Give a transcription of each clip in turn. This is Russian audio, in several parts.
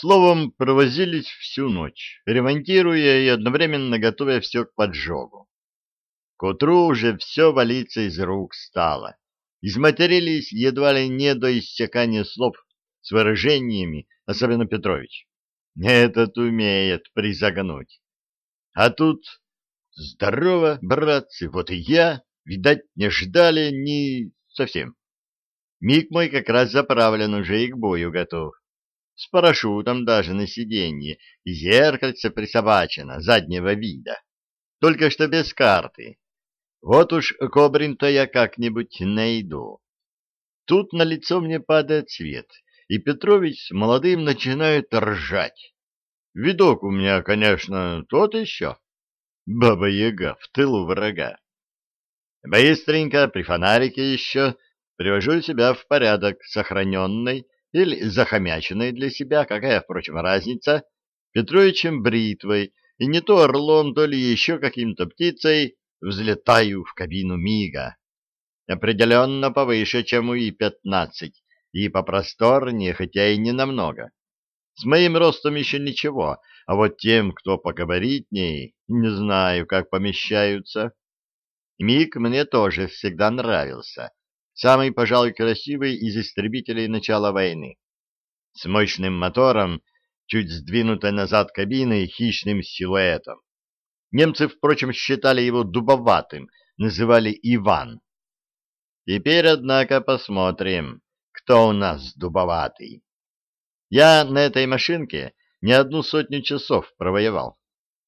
Словом, провозились всю ночь, ремонтируя и одновременно готовя все к поджогу. К утру уже все валиться из рук стало. Изматерились едва ли не до иссякания слов с выражениями, особенно Петрович. Этот умеет призагнуть. А тут здорово, братцы, вот и я, видать, не ждали ни совсем. Миг мой как раз заправлен уже и к бою готов. С парашютом даже на сиденье, зеркальце присобачено заднего вида. Только что без карты. Вот уж Кобрин-то я как-нибудь найду. Тут на лицо мне падает свет, и Петрович с молодым начинает ржать. Видок у меня, конечно, тот еще. Баба-яга в тылу врага. Быстренько при фонарике еще привожу себя в порядок сохраненной или захомяченной для себя, какая, впрочем, разница, Петровичем бритвой, и не то орлом, то ли еще каким-то птицей взлетаю в кабину Мига. Определенно повыше, чем у И-15, и попросторнее, хотя и не намного. С моим ростом еще ничего, а вот тем, кто погабаритней, не знаю, как помещаются. Миг мне тоже всегда нравился. Самый, пожалуй, красивый из истребителей начала войны. С мощным мотором, чуть сдвинутой назад кабиной, хищным силуэтом. Немцы, впрочем, считали его дубоватым, называли Иван. Теперь, однако, посмотрим, кто у нас дубоватый. Я на этой машинке не одну сотню часов провоевал.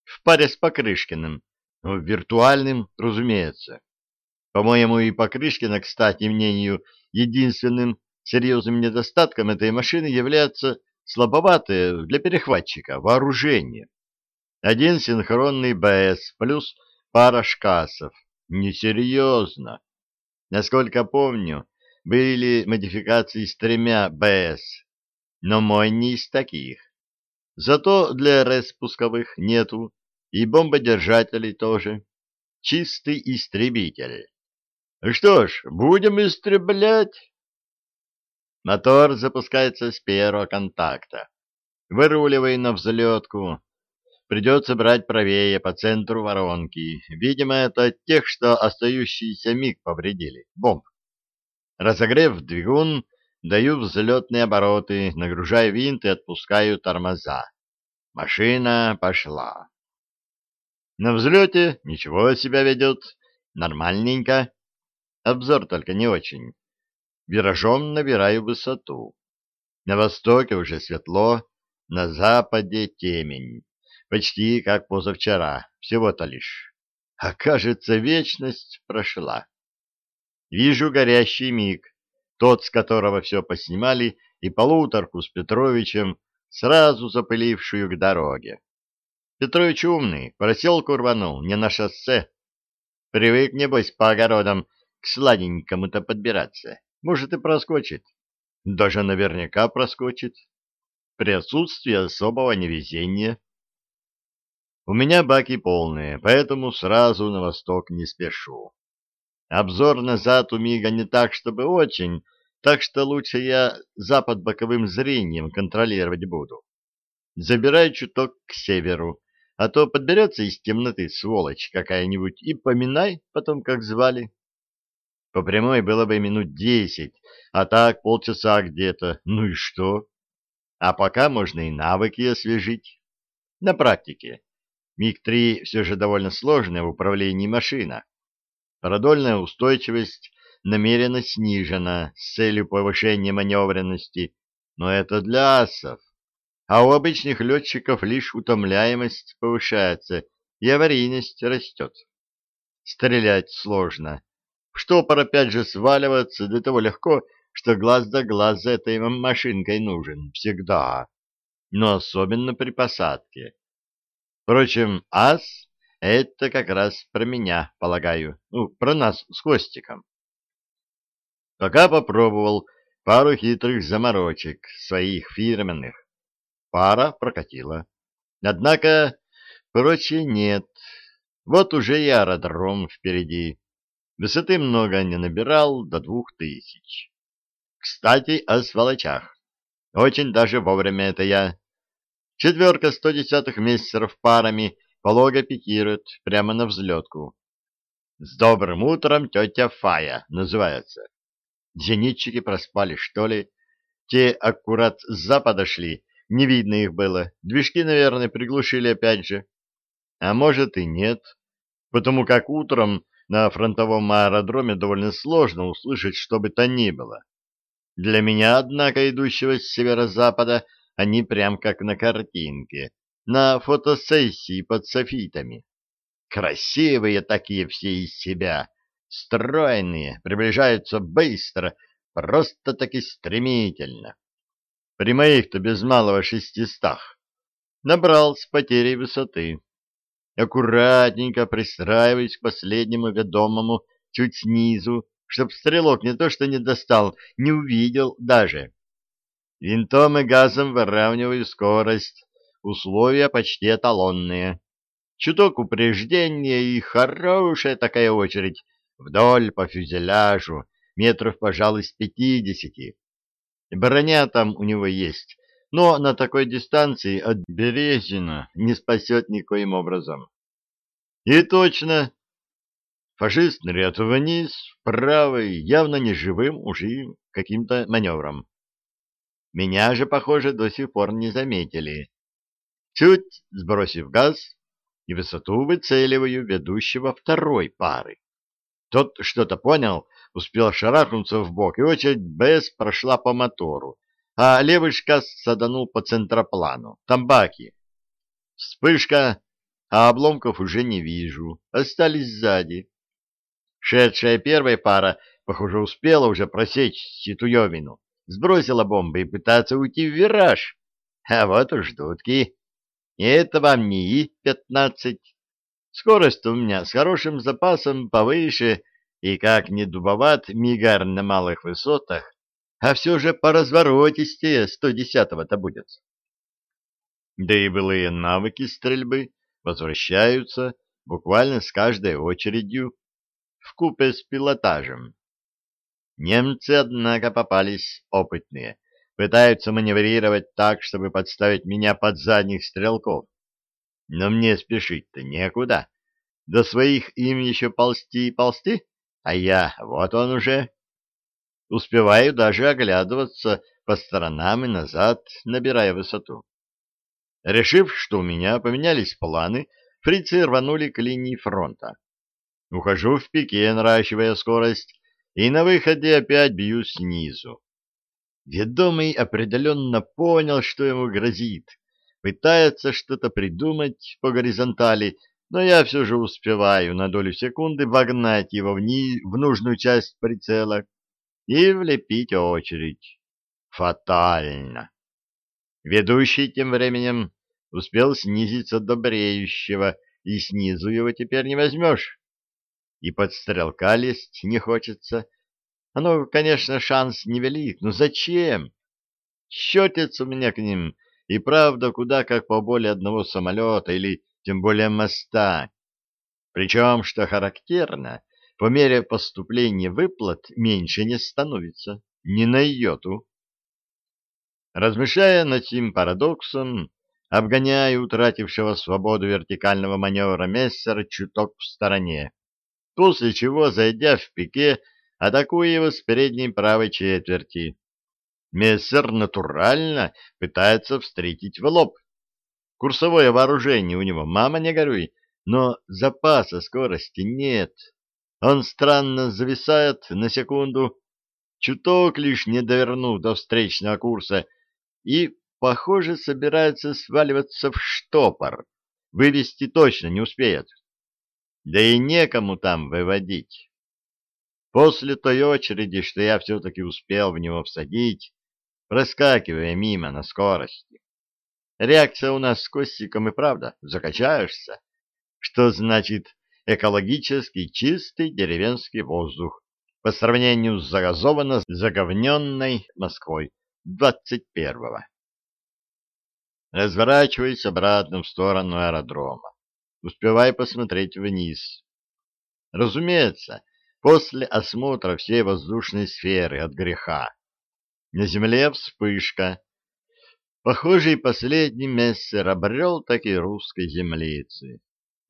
В паре с Покрышкиным. Ну, виртуальным, разумеется. По-моему, и Покрышкина, кстати, мнению, единственным серьезным недостатком этой машины является слабоватое для перехватчика вооружение. Один синхронный БС плюс пара шкасов. Несерьезно. Насколько помню, были модификации с тремя БС, но мой не из таких. Зато для РС пусковых нету, и бомбодержателей тоже. Чистый истребитель. Что ж, будем истреблять. Мотор запускается с первого контакта. Выруливай на взлетку. Придется брать правее по центру воронки. Видимо, это от тех, что остающийся миг повредили. Бомб. Разогрев двигун, Даю взлетные обороты, нагружаю винт и отпускаю тормоза. Машина пошла. На взлете ничего себя ведет, нормальненько. Обзор только не очень. Виражом набираю высоту. На востоке уже светло, на западе темень. Почти как позавчера, всего-то лишь. А кажется, вечность прошла. Вижу горящий миг тот, с которого все поснимали, и полуторку с Петровичем, сразу запылившую к дороге. Петрович умный, проселку рванул, не на шоссе. Привык, небось, по огородам к сладенькому-то подбираться. Может, и проскочит. Даже наверняка проскочит. При отсутствии особого невезения. У меня баки полные, поэтому сразу на восток не спешу. Обзор назад у Мига не так, чтобы очень, так что лучше я запад боковым зрением контролировать буду. Забирай чуток к северу, а то подберется из темноты сволочь какая-нибудь и поминай потом, как звали. По прямой было бы минут десять, а так полчаса где-то. Ну и что? А пока можно и навыки освежить. На практике. МиГ-3 все же довольно сложная в управлении машина. Продольная устойчивость намеренно снижена с целью повышения маневренности, но это для асов. А у обычных летчиков лишь утомляемость повышается и аварийность растет. Стрелять сложно. Штопор опять же сваливаться до того легко, что глаз да глаз за этой машинкой нужен всегда, но особенно при посадке. Впрочем, ас это как раз про меня, полагаю. Ну, про нас с Костиком. Пока попробовал пару хитрых заморочек своих фирменных. Пара прокатила. Однако, прочее нет. Вот уже и аэродром впереди. Высоты много не набирал, до двух тысяч. Кстати, о сволочах. Очень даже вовремя это я. Четверка сто десятых мессеров парами полого пикирует прямо на взлетку. «С добрым утром, тетя Фая» называется. Зенитчики проспали, что ли? Те аккурат с запада шли, не видно их было. Движки, наверное, приглушили опять же. А может и нет, потому как утром на фронтовом аэродроме довольно сложно услышать что бы то ни было. Для меня, однако, идущего с северо-запада, они прям как на картинке, на фотосессии под софитами. Красивые такие все из себя, стройные, приближаются быстро, просто-таки стремительно. При моих-то без малого шестистах набрал с потерей высоты. Аккуратненько пристраиваясь к последнему ведомому чуть снизу, чтоб стрелок не то что не достал, не увидел даже. Винтом и газом выравниваю скорость, условия почти эталонные. Чуток упреждения и хорошая такая очередь вдоль по фюзеляжу, метров, пожалуй, с пятидесяти. Броня там у него есть, но на такой дистанции от Березина не спасет никоим образом. И точно, фашист ныряет вниз, вправо, явно не живым, уже каким-то маневром. Меня же, похоже, до сих пор не заметили. Чуть сбросив газ, и высоту выцеливаю ведущего второй пары. Тот что-то понял, успел шарахнуться в бок, и очередь БС прошла по мотору, а левый шкас саданул по центроплану, тамбаки. Вспышка, а обломков уже не вижу, остались сзади. Шедшая первая пара, похоже, успела уже просечь ситуевину, сбросила бомбы и пытаться уйти в вираж. А вот уж дудки. Это вам не И-15. Скорость у меня с хорошим запасом повыше, и как не дубоват мигар на малых высотах, а все же по разворотистее 110-го-то будет. Да и былые навыки стрельбы возвращаются буквально с каждой очередью в купе с пилотажем. Немцы, однако, попались опытные, пытаются маневрировать так, чтобы подставить меня под задних стрелков. Но мне спешить-то некуда. До своих им еще ползти и ползти, а я, вот он уже. Успеваю даже оглядываться по сторонам и назад, набирая высоту. Решив, что у меня поменялись планы, фрицы рванули к линии фронта. Ухожу в пике, наращивая скорость, и на выходе опять бью снизу. Ведомый определенно понял, что ему грозит, пытается что-то придумать по горизонтали, но я все же успеваю на долю секунды вогнать его в, ни... в нужную часть прицела и влепить очередь. Фатально. Ведущий тем временем успел снизиться до бреющего, и снизу его теперь не возьмешь. И под стрелка лезть не хочется. Оно, конечно, шанс невелик, но зачем? Счетец у меня к ним, и правда куда как по более одного самолета или тем более моста. Причем, что характерно, по мере поступления выплат меньше не становится, ни на йоту. Размышляя над этим парадоксом, обгоняя утратившего свободу вертикального маневра Мессера чуток в стороне, после чего, зайдя в пике, атакуя его с передней правой четверти. Мессер натурально пытается встретить в лоб. Курсовое вооружение у него, мама не горюй, но запаса скорости нет. Он странно зависает на секунду, чуток лишь не довернув до встречного курса, и, похоже, собирается сваливаться в штопор. Вывести точно не успеет. Да и некому там выводить. После той очереди, что я все-таки успел в него всадить, проскакивая мимо на скорости. Реакция у нас с Костиком и правда, закачаешься. Что значит экологически чистый деревенский воздух по сравнению с загазованно заговненной Москвой двадцать первого. Разворачиваясь обратно в сторону аэродрома, успевай посмотреть вниз. Разумеется, после осмотра всей воздушной сферы от греха. На земле вспышка. Похоже, и последний мессер обрел таки русской землицы.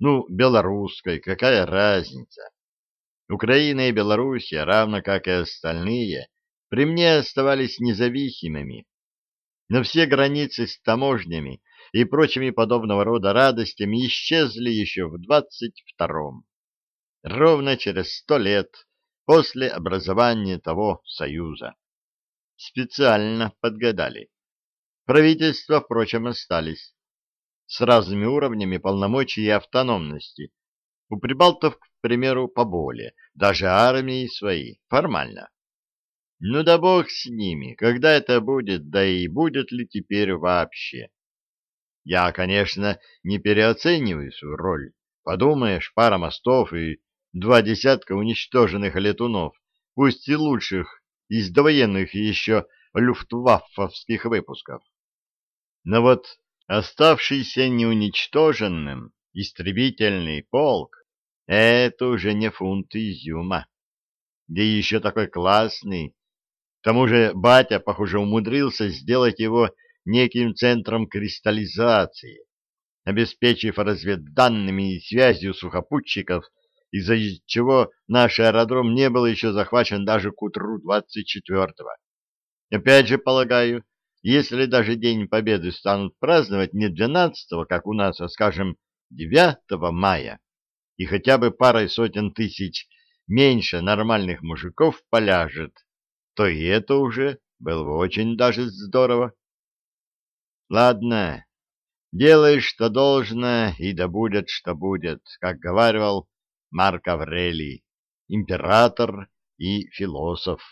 Ну, белорусской, какая разница? Украина и Белоруссия, равно как и остальные, при мне оставались независимыми. Но все границы с таможнями и прочими подобного рода радостями исчезли еще в двадцать втором, ровно через сто лет после образования того союза. Специально подгадали. Правительства, впрочем, остались с разными уровнями полномочий и автономности. У прибалтов, к примеру, поболее, даже армии свои, формально. Ну да бог с ними, когда это будет, да и будет ли теперь вообще. Я, конечно, не переоцениваю свою роль. Подумаешь, пара мостов и два десятка уничтоженных летунов, пусть и лучших из довоенных еще люфтваффовских выпусков. Но вот оставшийся неуничтоженным истребительный полк — это уже не фунт изюма. Да еще такой классный. К тому же батя, похоже, умудрился сделать его неким центром кристаллизации, обеспечив разведданными и связью сухопутчиков, из-за чего наш аэродром не был еще захвачен даже к утру 24-го. Опять же, полагаю, если даже День Победы станут праздновать не 12 как у нас, а, скажем, 9 мая, и хотя бы парой сотен тысяч меньше нормальных мужиков поляжет, то и это уже было бы очень даже здорово. Ладно, делай, что должно, и да будет, что будет, как говаривал Марк Аврелий, император и философ.